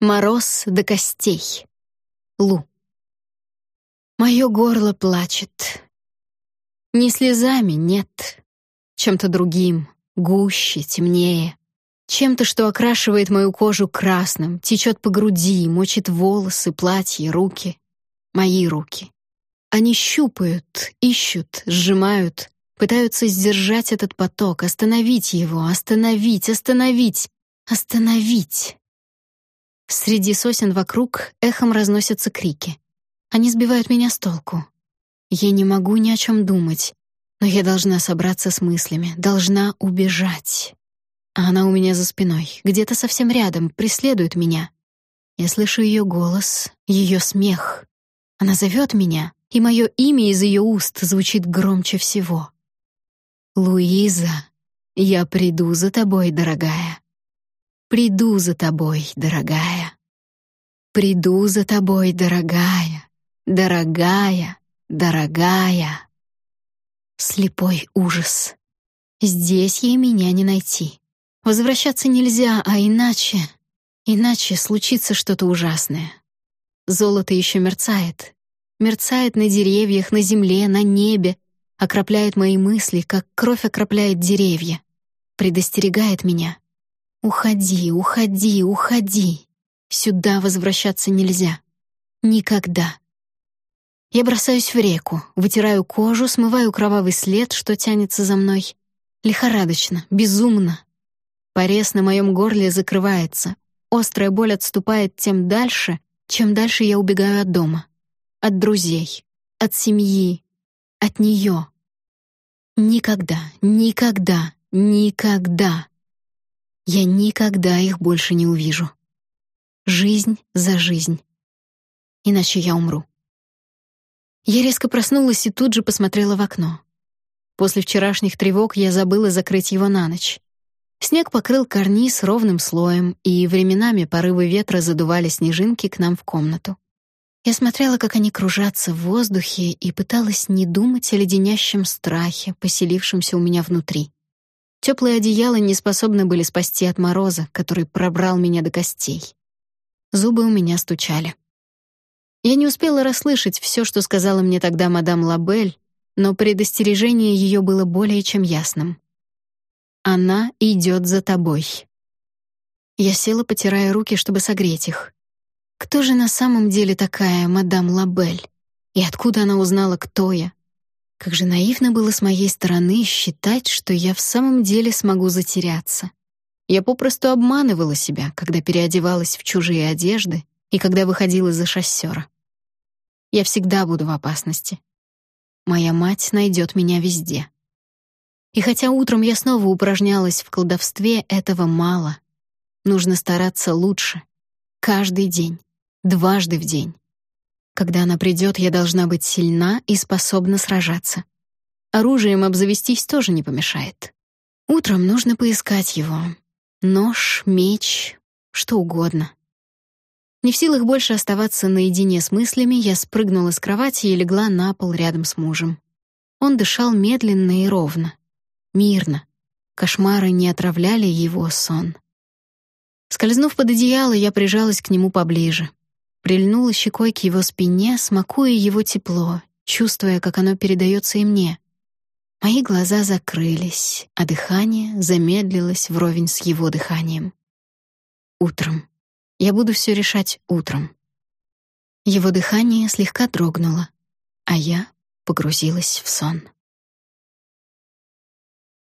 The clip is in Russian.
Мороз до костей. Лу. Мое горло плачет. Не слезами, нет. Чем-то другим, гуще, темнее. Чем-то, что окрашивает мою кожу красным, течет по груди, мочит волосы, платье, руки. Мои руки. Они щупают, ищут, сжимают, пытаются сдержать этот поток, остановить его, остановить, остановить, остановить. Среди сосен вокруг эхом разносятся крики. Они сбивают меня с толку. Я не могу ни о чем думать, но я должна собраться с мыслями, должна убежать. А она у меня за спиной, где-то совсем рядом, преследует меня. Я слышу ее голос, ее смех. Она зовет меня, и мое имя из ее уст звучит громче всего. Луиза, я приду за тобой, дорогая. Приду за тобой, дорогая. Приду за тобой, дорогая. Дорогая, дорогая. Слепой ужас. Здесь ей меня не найти. Возвращаться нельзя, а иначе... Иначе случится что-то ужасное. Золото еще мерцает. Мерцает на деревьях, на земле, на небе, окропляет мои мысли, как кровь окропляет деревья. Предостерегает меня. «Уходи, уходи, уходи. Сюда возвращаться нельзя. Никогда». Я бросаюсь в реку, вытираю кожу, смываю кровавый след, что тянется за мной. Лихорадочно, безумно, Порез на моем горле закрывается. Острая боль отступает тем дальше, чем дальше я убегаю от дома. От друзей, от семьи, от нее. Никогда, никогда, никогда. Я никогда их больше не увижу. Жизнь за жизнь. Иначе я умру. Я резко проснулась и тут же посмотрела в окно. После вчерашних тревог я забыла закрыть его на ночь. Снег покрыл карниз ровным слоем, и временами порывы ветра задували снежинки к нам в комнату. Я смотрела, как они кружатся в воздухе, и пыталась не думать о леденящем страхе, поселившемся у меня внутри. Теплые одеяла не способны были спасти от мороза, который пробрал меня до костей. Зубы у меня стучали. Я не успела расслышать все, что сказала мне тогда мадам Лабель, но предостережение ее было более чем ясным. Она идет за тобой. Я села, потирая руки, чтобы согреть их. Кто же на самом деле такая мадам Лабель? И откуда она узнала, кто я? Как же наивно было с моей стороны считать, что я в самом деле смогу затеряться. Я попросту обманывала себя, когда переодевалась в чужие одежды и когда выходила за шоссера. Я всегда буду в опасности. Моя мать найдет меня везде. И хотя утром я снова упражнялась в колдовстве, этого мало. Нужно стараться лучше. Каждый день. Дважды в день. Когда она придет, я должна быть сильна и способна сражаться. Оружием обзавестись тоже не помешает. Утром нужно поискать его. Нож, меч, что угодно. Не в силах больше оставаться наедине с мыслями, я спрыгнула с кровати и легла на пол рядом с мужем. Он дышал медленно и ровно мирно. Кошмары не отравляли его сон. Скользнув под одеяло, я прижалась к нему поближе. Прильнула щекой к его спине, смакуя его тепло, чувствуя, как оно передается и мне. Мои глаза закрылись, а дыхание замедлилось вровень с его дыханием. Утром. Я буду все решать утром. Его дыхание слегка дрогнуло, а я погрузилась в сон.